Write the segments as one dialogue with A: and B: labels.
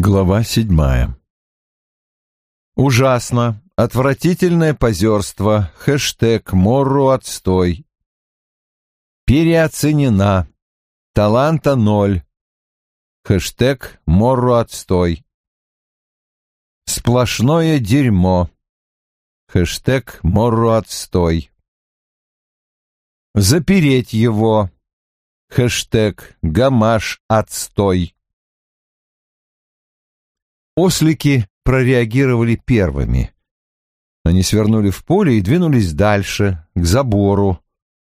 A: Глава седьмая. Ужасно. Отвратительное позерство. Хэштег Морру отстой. Переоценена. Таланта ноль. Хэштег Морру отстой. Сплошное дерьмо. Хэштег Морру отстой. Запереть его. Хэштег Гамаш отстой. Ослики прореагировали первыми. Они свернули в поле и двинулись дальше, к забору.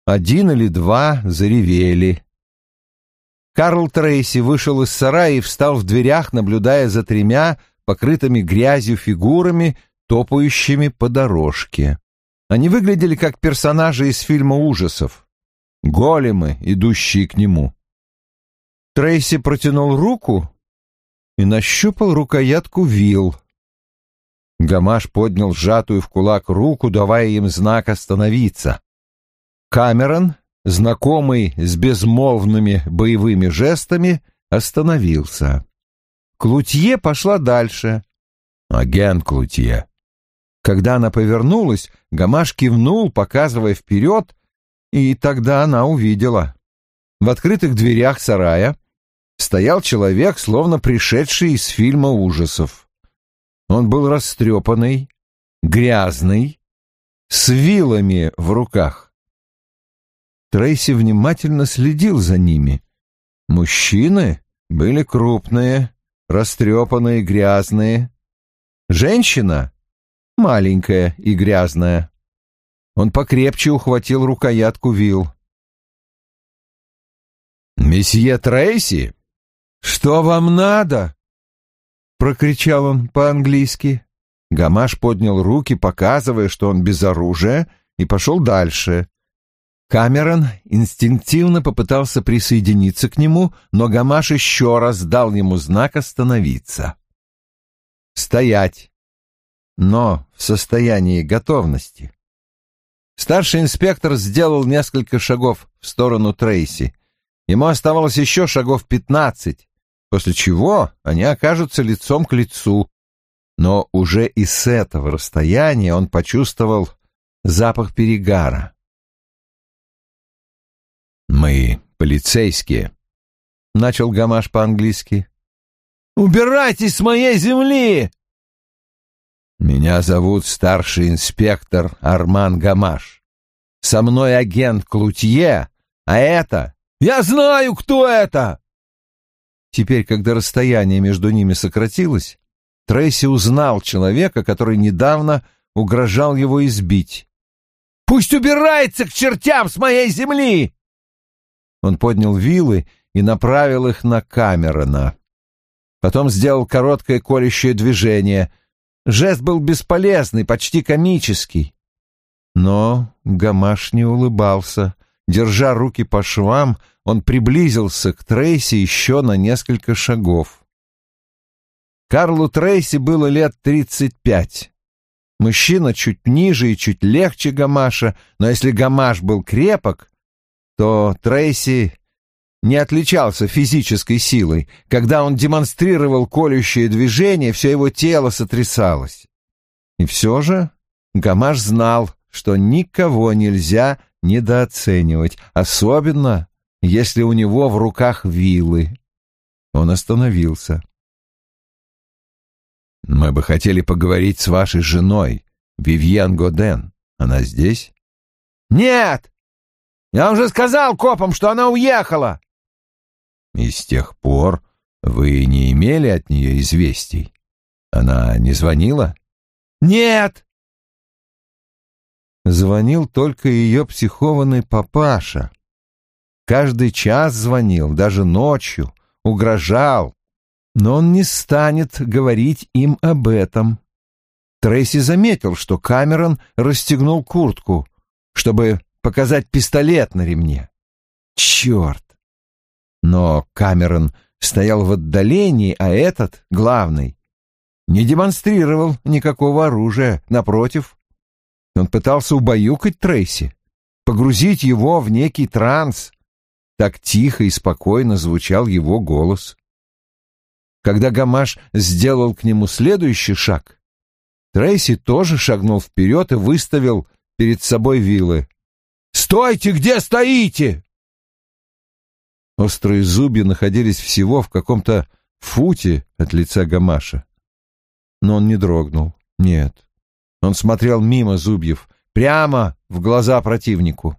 A: Один или два заревели. Карл Трейси вышел из сарая и встал в дверях, наблюдая за тремя покрытыми грязью фигурами, топающими по дорожке. Они выглядели как персонажи из фильма ужасов. Големы, идущие к нему. Трейси протянул руку и нащупал рукоятку вил. Гамаш поднял сжатую в кулак руку, давая им знак остановиться. Камерон, знакомый с безмолвными боевыми жестами, остановился. Клутье пошла дальше. Агент Клутье. Когда она повернулась, Гамаш кивнул, показывая вперед, и тогда она увидела. В открытых дверях сарая стоял человек, словно пришедший из фильма ужасов. Он был растрепанный, грязный, с вилами в руках. Трейси внимательно следил за ними. Мужчины были крупные, растрепанные, грязные. Женщина — маленькая и грязная. Он покрепче ухватил рукоятку вил. «Месье Трейси?» «Что вам надо?» — прокричал он по-английски. Гамаш поднял руки, показывая, что он без оружия, и пошел дальше. Камерон инстинктивно попытался присоединиться к нему, но Гамаш еще раз дал ему знак остановиться. «Стоять!» но в состоянии готовности. Старший инспектор сделал несколько шагов в сторону Трейси. Ему оставалось еще шагов пятнадцать, после чего они окажутся лицом к лицу. Но уже и с этого расстояния он почувствовал запах перегара. «Мы полицейские», — начал Гамаш по-английски. «Убирайтесь с моей земли!» «Меня зовут старший инспектор Арман Гамаш. Со мной агент Клутье, а это...» «Я знаю, кто это!» Теперь, когда расстояние между ними сократилось, Трейси узнал человека, который недавно угрожал его избить. «Пусть убирается к чертям с моей земли!» Он поднял вилы и направил их на Камерона. Потом сделал короткое колющее движение. Жест был бесполезный, почти комический. Но Гамаш не улыбался. Держа руки по швам, он приблизился к Трейси еще на несколько шагов. Карлу Трейси было лет тридцать пять. Мужчина чуть ниже и чуть легче Гамаша, но если Гамаш был крепок, то Трейси не отличался физической силой. Когда он демонстрировал колющее движение, все его тело сотрясалось. И все же Гамаш знал, что никого нельзя недооценивать, особенно если у него в руках вилы. Он остановился. «Мы бы хотели поговорить с вашей женой, Вивьен Годен. Она здесь?» «Нет! Я уже сказал копам, что она уехала!» «И с тех пор вы не имели от нее известий? Она не звонила?» «Нет!» Звонил только ее психованный папаша. Каждый час звонил, даже ночью, угрожал, но он не станет говорить им об этом. Трейси заметил, что Камерон расстегнул куртку, чтобы показать пистолет на ремне. Черт! Но Камерон стоял в отдалении, а этот, главный, не демонстрировал никакого оружия, напротив. Он пытался убаюкать Трейси, погрузить его в некий транс, так тихо и спокойно звучал его голос. Когда Гамаш сделал к нему следующий шаг, Трейси тоже шагнул вперед и выставил перед собой вилы. «Стойте! Где стоите?» Острые зубья находились всего в каком-то футе от лица Гамаша. Но он не дрогнул. Нет. Он смотрел мимо зубьев, прямо в глаза противнику.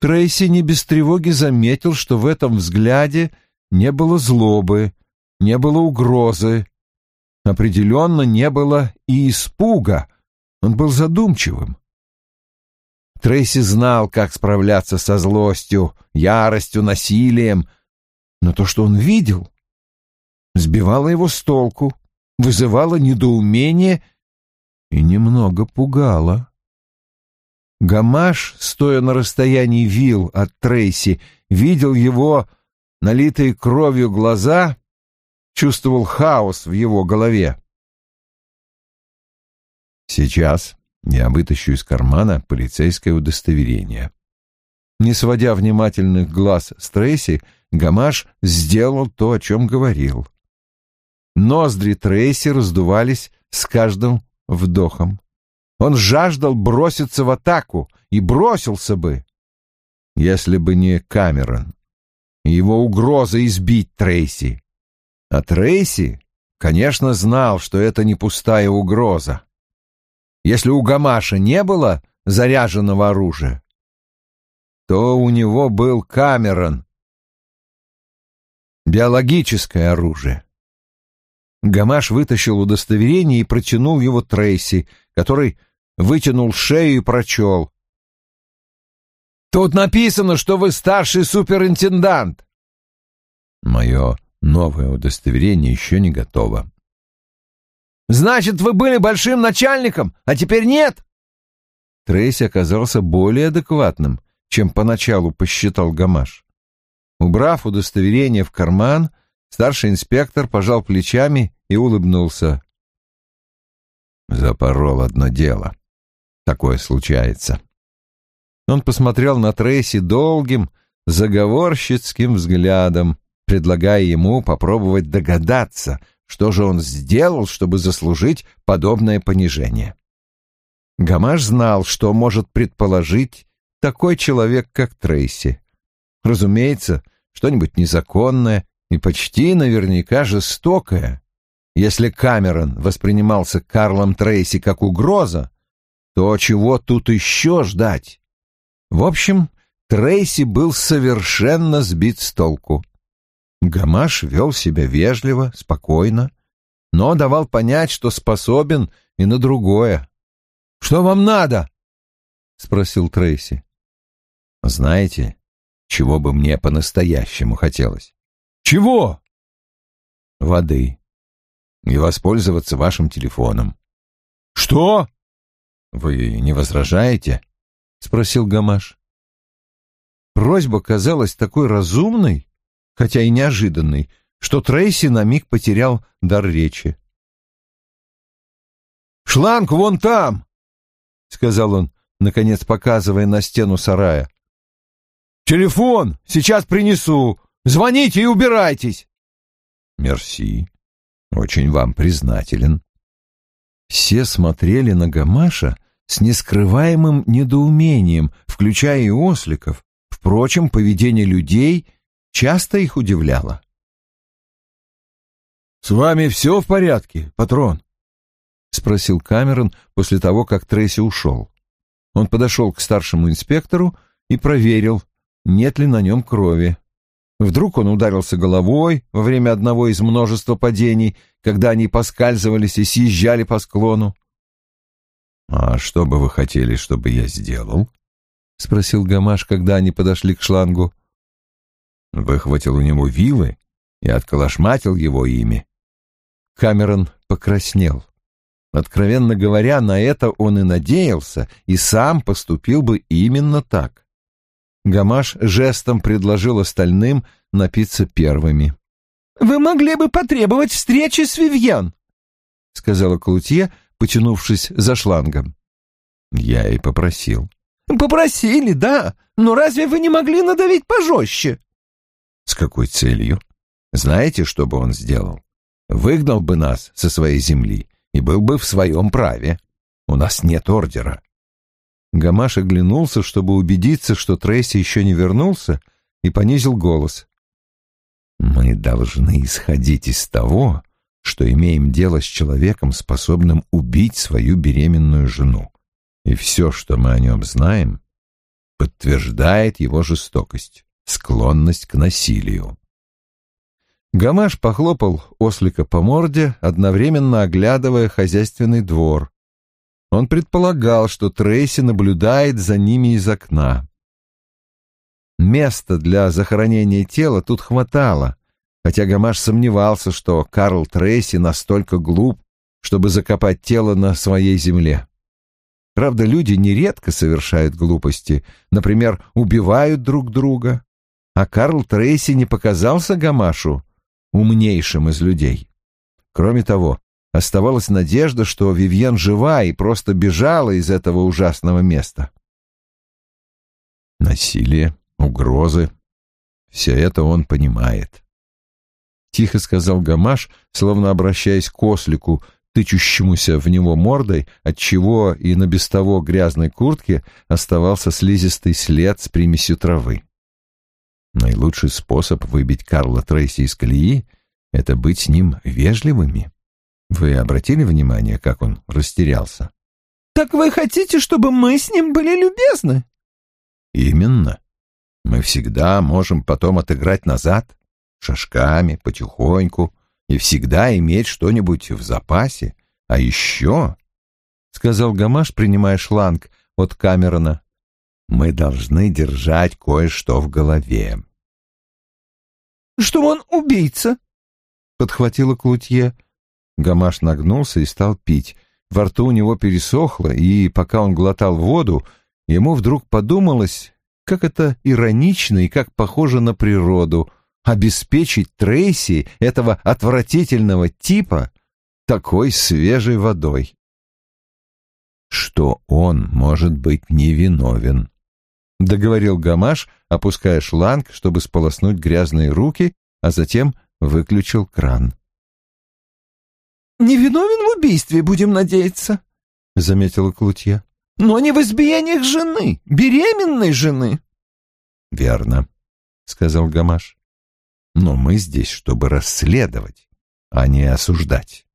A: Трейси не без тревоги заметил, что в этом взгляде не было злобы, не было угрозы, определенно не было и испуга. Он был задумчивым. Трейси знал, как справляться со злостью, яростью, насилием, но то, что он видел, сбивало его с толку, вызывало недоумение и немного пугало. Гамаш, стоя на расстоянии вил от Трейси, видел его налитые кровью глаза, чувствовал хаос в его голове. Сейчас я вытащу из кармана полицейское удостоверение. Не сводя внимательных глаз с Трейси, Гамаш сделал то, о чем говорил. Ноздри Трейси раздувались с каждым вдохом. Он жаждал броситься в атаку и бросился бы, если бы не Камерон. Его угроза избить Трейси. А Трейси, конечно, знал, что это не пустая угроза. Если у Гамаша не было заряженного оружия, то у него был Камерон. Биологическое оружие. Гамаш вытащил удостоверение и протянул его Трейси, который вытянул шею и прочел. «Тут написано, что вы старший суперинтендант!» Мое новое удостоверение еще не готово. «Значит, вы были большим начальником, а теперь нет?» Трейси оказался более адекватным, чем поначалу посчитал Гамаш. Убрав удостоверение в карман, старший инспектор пожал плечами и улыбнулся. Запорол одно дело. Такое случается. Он посмотрел на Трейси долгим, заговорщицким взглядом, предлагая ему попробовать догадаться, что же он сделал, чтобы заслужить подобное понижение. Гамаш знал, что может предположить такой человек, как Трейси. Разумеется, что-нибудь незаконное и почти наверняка жестокое. Если Камерон воспринимался Карлом Трейси как угроза, то чего тут еще ждать? В общем, Трейси был совершенно сбит с толку. Гамаш вел себя вежливо, спокойно, но давал понять, что способен и на другое. «Что вам надо?» — спросил Трейси. «Знаете, чего бы мне по-настоящему хотелось?» «Чего?» «Воды. И воспользоваться вашим телефоном». «Что?» «Вы не возражаете?» — спросил Гамаш. Просьба казалась такой разумной, хотя и неожиданной, что Трейси на миг потерял дар речи. «Шланг вон там!» — сказал он, наконец показывая на стену сарая. «Телефон! Сейчас принесу! Звоните и убирайтесь!» «Мерси. Очень вам признателен». Все смотрели на Гамаша с нескрываемым недоумением, включая и осликов. Впрочем, поведение людей часто их удивляло. «С вами все в порядке, патрон?» — спросил Камерон после того, как Трейси ушел. Он подошел к старшему инспектору и проверил, нет ли на нем крови. Вдруг он ударился головой во время одного из множества падений, когда они поскальзывались и съезжали по склону. «А что бы вы хотели, чтобы я сделал?» — спросил Гамаш, когда они подошли к шлангу. Выхватил у него вилы и отколошматил его ими. Камерон покраснел. Откровенно говоря, на это он и надеялся, и сам поступил бы именно так. Гамаш жестом предложил остальным напиться первыми. «Вы могли бы потребовать встречи с Вивьен», — сказала Клутье, потянувшись за шлангом. Я и попросил. «Попросили, да, но разве вы не могли надавить пожестче?» «С какой целью? Знаете, что бы он сделал? Выгнал бы нас со своей земли и был бы в своем праве. У нас нет ордера. Гамаш оглянулся, чтобы убедиться, что Трейси еще не вернулся, и понизил голос. «Мы должны исходить из того, что имеем дело с человеком, способным убить свою беременную жену. И все, что мы о нем знаем, подтверждает его жестокость, склонность к насилию. Гамаш похлопал ослика по морде, одновременно оглядывая хозяйственный двор. Он предполагал, что Трейси наблюдает за ними из окна. Места для захоронения тела тут хватало, хотя Гамаш сомневался, что Карл Трейси настолько глуп, чтобы закопать тело на своей земле. Правда, люди нередко совершают глупости, например, убивают друг друга. А Карл Трейси не показался Гамашу умнейшим из людей. Кроме того, оставалась надежда, что Вивьен жива и просто бежала из этого ужасного места. Насилие, угрозы — все это он понимает. Тихо сказал Гамаш, словно обращаясь к ослику, тычущемуся в него мордой, отчего и на без того грязной куртке оставался слизистый след с примесью травы. Наилучший способ выбить Карла Трейси из колеи — это быть с ним вежливыми. Вы обратили внимание, как он растерялся?
B: «Так вы хотите, чтобы мы с ним были любезны?»
A: «Именно. Мы всегда можем потом отыграть назад, шажками, потихоньку, и всегда иметь что-нибудь в запасе. А еще, — сказал Гамаш, принимая шланг от Камерона, — мы должны держать кое-что в голове.
B: — Что он убийца? — подхватила Клутье.
A: Гамаш нагнулся и стал пить. Во рту у него пересохло, и пока он глотал воду, ему вдруг подумалось, как это иронично и как похоже на природу — обеспечить Трейси, этого отвратительного типа, такой свежей водой. Что он может быть невиновен, — договорил Гамаш, опуская шланг, чтобы сполоснуть грязные руки, а затем выключил кран.
B: «Невиновен в убийстве, будем надеяться», — заметила Клутья. «Но не в избиениях жены, беременной жены».
A: «Верно», — сказал Гамаш. Но мы здесь, чтобы расследовать, а не осуждать.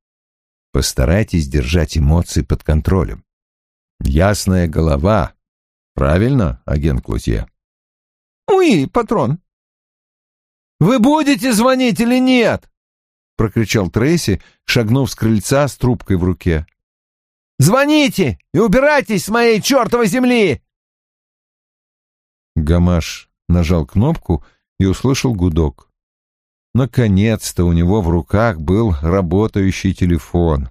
A: Постарайтесь держать эмоции под контролем. Ясная голова. Правильно, агент Клутье?
B: Уи, патрон. Вы будете звонить или нет? Прокричал Трейси, шагнув с крыльца с трубкой в руке. Звоните и убирайтесь с моей чертовой земли!
A: Гамаш нажал кнопку и услышал гудок. Наконец-то у него в руках был работающий телефон.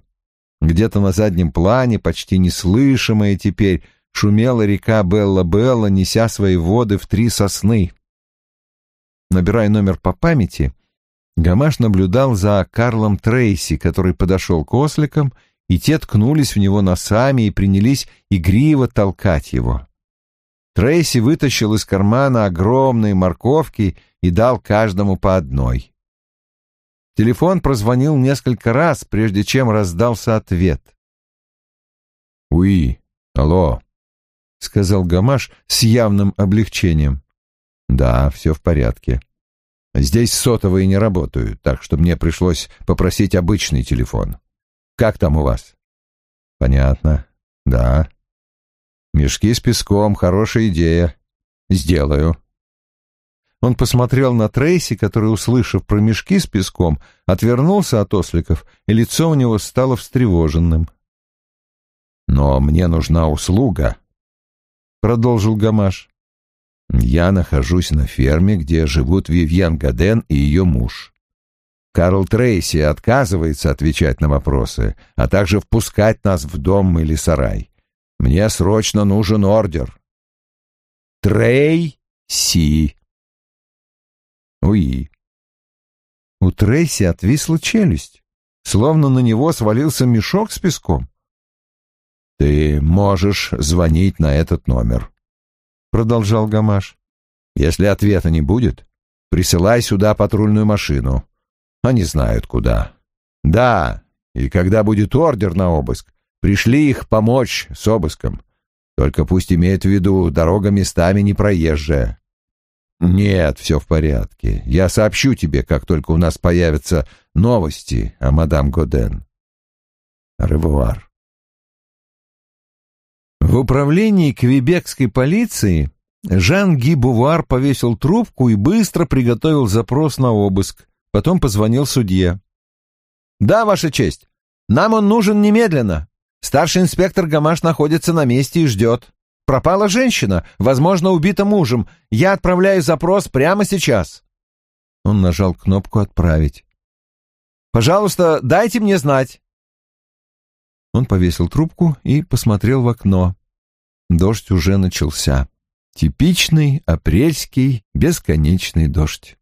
A: Где-то на заднем плане, почти неслышимая теперь, шумела река Белла-Белла, неся свои воды в три сосны. Набирая номер по памяти, Гамаш наблюдал за Карлом Трейси, который подошел к осликам, и те ткнулись в него носами и принялись игриво толкать его. Трейси вытащил из кармана огромные морковки и дал каждому по одной. Телефон прозвонил несколько раз, прежде чем раздался ответ. «Уи, алло», — сказал Гамаш с явным облегчением. «Да, все в порядке. Здесь сотовые не работают, так что мне пришлось попросить обычный телефон. Как там у вас?» «Понятно. Да. Мешки с песком — хорошая идея. Сделаю. Он посмотрел на Трейси, который, услышав про мешки с песком, отвернулся от осликов, и лицо у него стало встревоженным. «Но мне нужна услуга», — продолжил Гамаш. «Я нахожусь на ферме, где живут Вивьен Гаден и ее муж. Карл Трейси отказывается отвечать на вопросы, а также впускать нас в дом или сарай. Мне срочно нужен ордер». Трей-Си. Уи. У Трейси отвисла челюсть, словно на него свалился мешок с песком. «Ты можешь звонить на этот номер», — продолжал Гамаш. «Если ответа не будет, присылай сюда патрульную машину. Они знают куда. Да, и когда будет ордер на обыск, пришли их помочь с обыском. Только пусть имеют в виду, дорога местами непроезжая. Нет, все в порядке. Я сообщу тебе, как только у нас появятся новости о мадам Годен. Ревуар.
B: В управлении квебекской полиции Жан Ги Бувар повесил трубку и быстро приготовил запрос на обыск. Потом позвонил судье. «Да, Ваша честь, нам он нужен немедленно. Старший инспектор Гамаш находится на месте и ждет. Пропала женщина, возможно, убита мужем. Я отправляю запрос прямо сейчас». Он нажал кнопку «Отправить». «Пожалуйста, дайте мне знать». Он повесил трубку и посмотрел в окно. Дождь уже начался. Типичный апрельский бесконечный дождь.